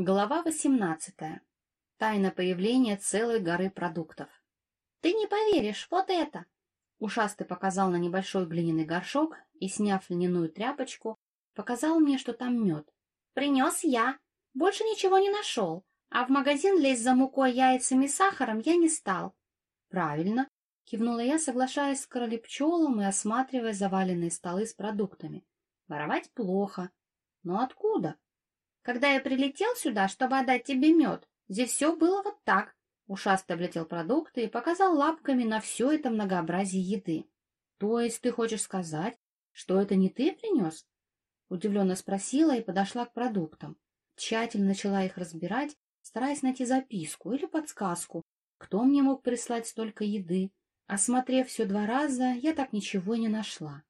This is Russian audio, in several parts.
Глава 18. Тайна появления целой горы продуктов. «Ты не поверишь, вот это!» Ушастый показал на небольшой глиняный горшок и, сняв льняную тряпочку, показал мне, что там мед. «Принес я. Больше ничего не нашел. А в магазин лезть за мукой, яйцами и сахаром я не стал». «Правильно», — кивнула я, соглашаясь с королепчелом и осматривая заваленные столы с продуктами. «Воровать плохо. Но откуда?» Когда я прилетел сюда, чтобы отдать тебе мед, здесь все было вот так. Ушастый облетел продукты и показал лапками на все это многообразие еды. — То есть ты хочешь сказать, что это не ты принес? Удивленно спросила и подошла к продуктам. Тщательно начала их разбирать, стараясь найти записку или подсказку, кто мне мог прислать столько еды. Осмотрев все два раза, я так ничего и не нашла.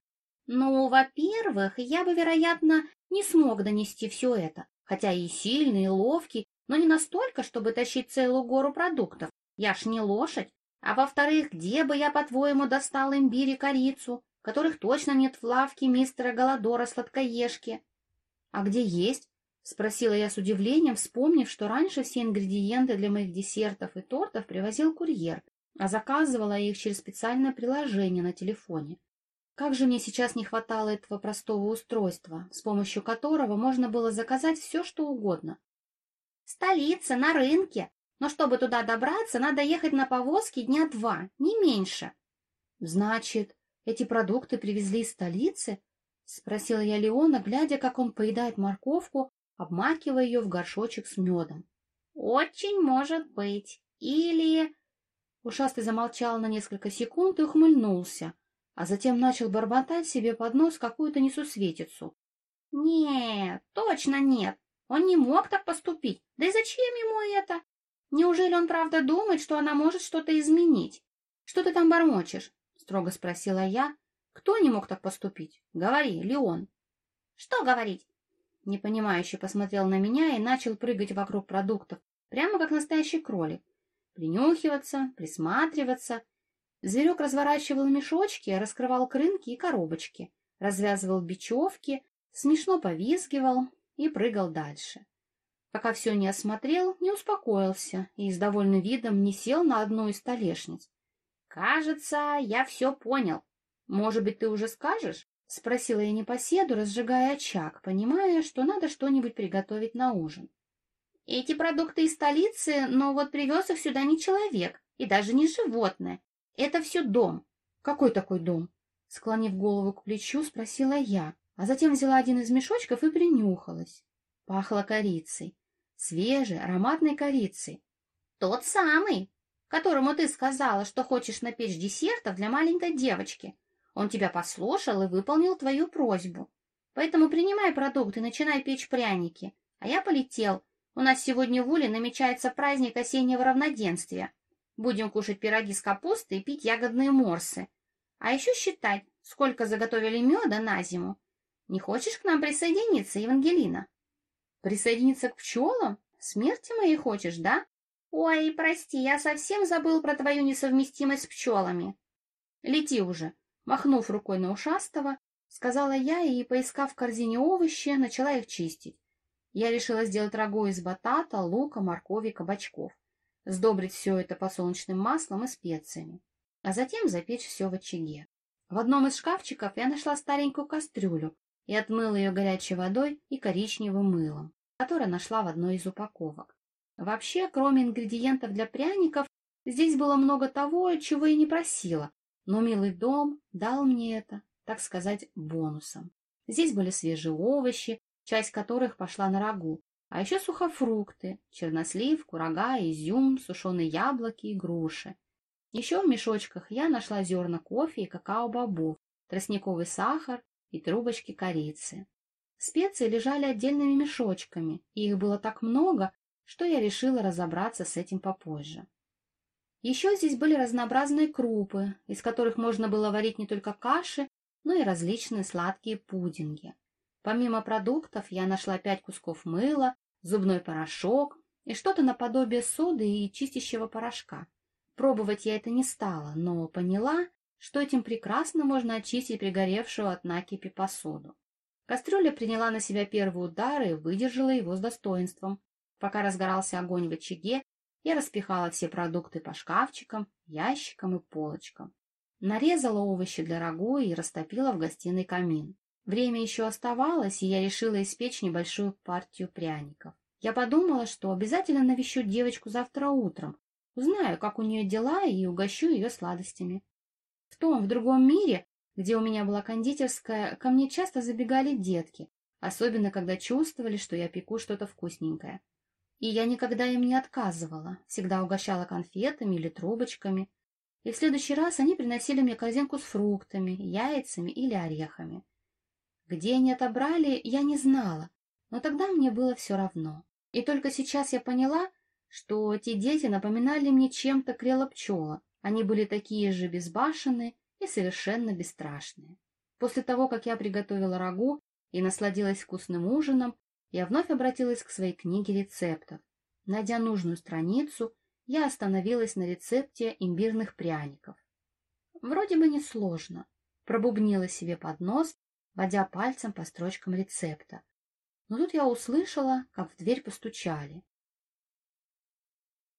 Ну, во-первых, я бы, вероятно, не смог донести все это хотя и сильный, и ловкий, но не настолько, чтобы тащить целую гору продуктов. Я ж не лошадь. А во-вторых, где бы я, по-твоему, достал имбирь и корицу, которых точно нет в лавке мистера Голодора сладкоежки? — А где есть? — спросила я с удивлением, вспомнив, что раньше все ингредиенты для моих десертов и тортов привозил курьер, а заказывала их через специальное приложение на телефоне. Как же мне сейчас не хватало этого простого устройства, с помощью которого можно было заказать все, что угодно. Столица, на рынке. Но чтобы туда добраться, надо ехать на повозке дня два, не меньше. Значит, эти продукты привезли из столицы? Спросила я Леона, глядя, как он поедает морковку, обмакивая ее в горшочек с медом. Очень может быть. Или... Ушастый замолчал на несколько секунд и ухмыльнулся, а затем начал бормотать себе под нос какую-то несусветицу. «Нет, точно нет. Он не мог так поступить. Да и зачем ему это? Неужели он правда думает, что она может что-то изменить? Что ты там бормочешь?» — строго спросила я. «Кто не мог так поступить? Говори, Леон». «Что говорить?» Непонимающе посмотрел на меня и начал прыгать вокруг продуктов, прямо как настоящий кролик. Принюхиваться, присматриваться — Зверек разворачивал мешочки, раскрывал крынки и коробочки, развязывал бечевки, смешно повизгивал и прыгал дальше. Пока все не осмотрел, не успокоился и с довольным видом не сел на одну из столешниц. — Кажется, я все понял. Может быть, ты уже скажешь? — спросила я непоседу, разжигая очаг, понимая, что надо что-нибудь приготовить на ужин. — Эти продукты из столицы, но вот привез их сюда не человек и даже не животное. Это все дом. Какой такой дом? Склонив голову к плечу, спросила я, а затем взяла один из мешочков и принюхалась. Пахло корицей. Свежей, ароматной корицей. Тот самый, которому ты сказала, что хочешь напечь десертов для маленькой девочки. Он тебя послушал и выполнил твою просьбу. Поэтому принимай продукт и начинай печь пряники. А я полетел. У нас сегодня в Уле намечается праздник осеннего равноденствия. Будем кушать пироги с капустой и пить ягодные морсы. А еще считать, сколько заготовили меда на зиму. Не хочешь к нам присоединиться, Евангелина? Присоединиться к пчелам? Смерти моей хочешь, да? Ой, прости, я совсем забыл про твою несовместимость с пчелами. Лети уже. Махнув рукой на ушастого, сказала я и, поискав в корзине овощи, начала их чистить. Я решила сделать рагу из батата, лука, моркови, кабачков сдобрить все это подсолнечным маслом и специями, а затем запечь все в очаге. В одном из шкафчиков я нашла старенькую кастрюлю и отмыла ее горячей водой и коричневым мылом, которое нашла в одной из упаковок. Вообще, кроме ингредиентов для пряников, здесь было много того, чего я не просила, но милый дом дал мне это, так сказать, бонусом. Здесь были свежие овощи, часть которых пошла на рагу, а еще сухофрукты, чернослив, курага, изюм, сушеные яблоки и груши. Еще в мешочках я нашла зерна кофе и какао-бобов, тростниковый сахар и трубочки корицы. Специи лежали отдельными мешочками, и их было так много, что я решила разобраться с этим попозже. Еще здесь были разнообразные крупы, из которых можно было варить не только каши, но и различные сладкие пудинги. Помимо продуктов я нашла пять кусков мыла, зубной порошок и что-то наподобие соды и чистящего порошка. Пробовать я это не стала, но поняла, что этим прекрасно можно очистить пригоревшую от накипи посуду. Кастрюля приняла на себя первый удар и выдержала его с достоинством. Пока разгорался огонь в очаге, я распихала все продукты по шкафчикам, ящикам и полочкам. Нарезала овощи для рагу и растопила в гостиной камин. Время еще оставалось, и я решила испечь небольшую партию пряников. Я подумала, что обязательно навещу девочку завтра утром, узнаю, как у нее дела, и угощу ее сладостями. В том, в другом мире, где у меня была кондитерская, ко мне часто забегали детки, особенно когда чувствовали, что я пеку что-то вкусненькое. И я никогда им не отказывала, всегда угощала конфетами или трубочками. И в следующий раз они приносили мне корзинку с фруктами, яйцами или орехами. Где они отобрали, я не знала, но тогда мне было все равно. И только сейчас я поняла, что эти дети напоминали мне чем-то крелопчела. Они были такие же безбашенные и совершенно бесстрашные. После того, как я приготовила рагу и насладилась вкусным ужином, я вновь обратилась к своей книге рецептов. Найдя нужную страницу, я остановилась на рецепте имбирных пряников. Вроде бы несложно. Пробубнила себе под нос, водя пальцем по строчкам рецепта. Но тут я услышала, как в дверь постучали.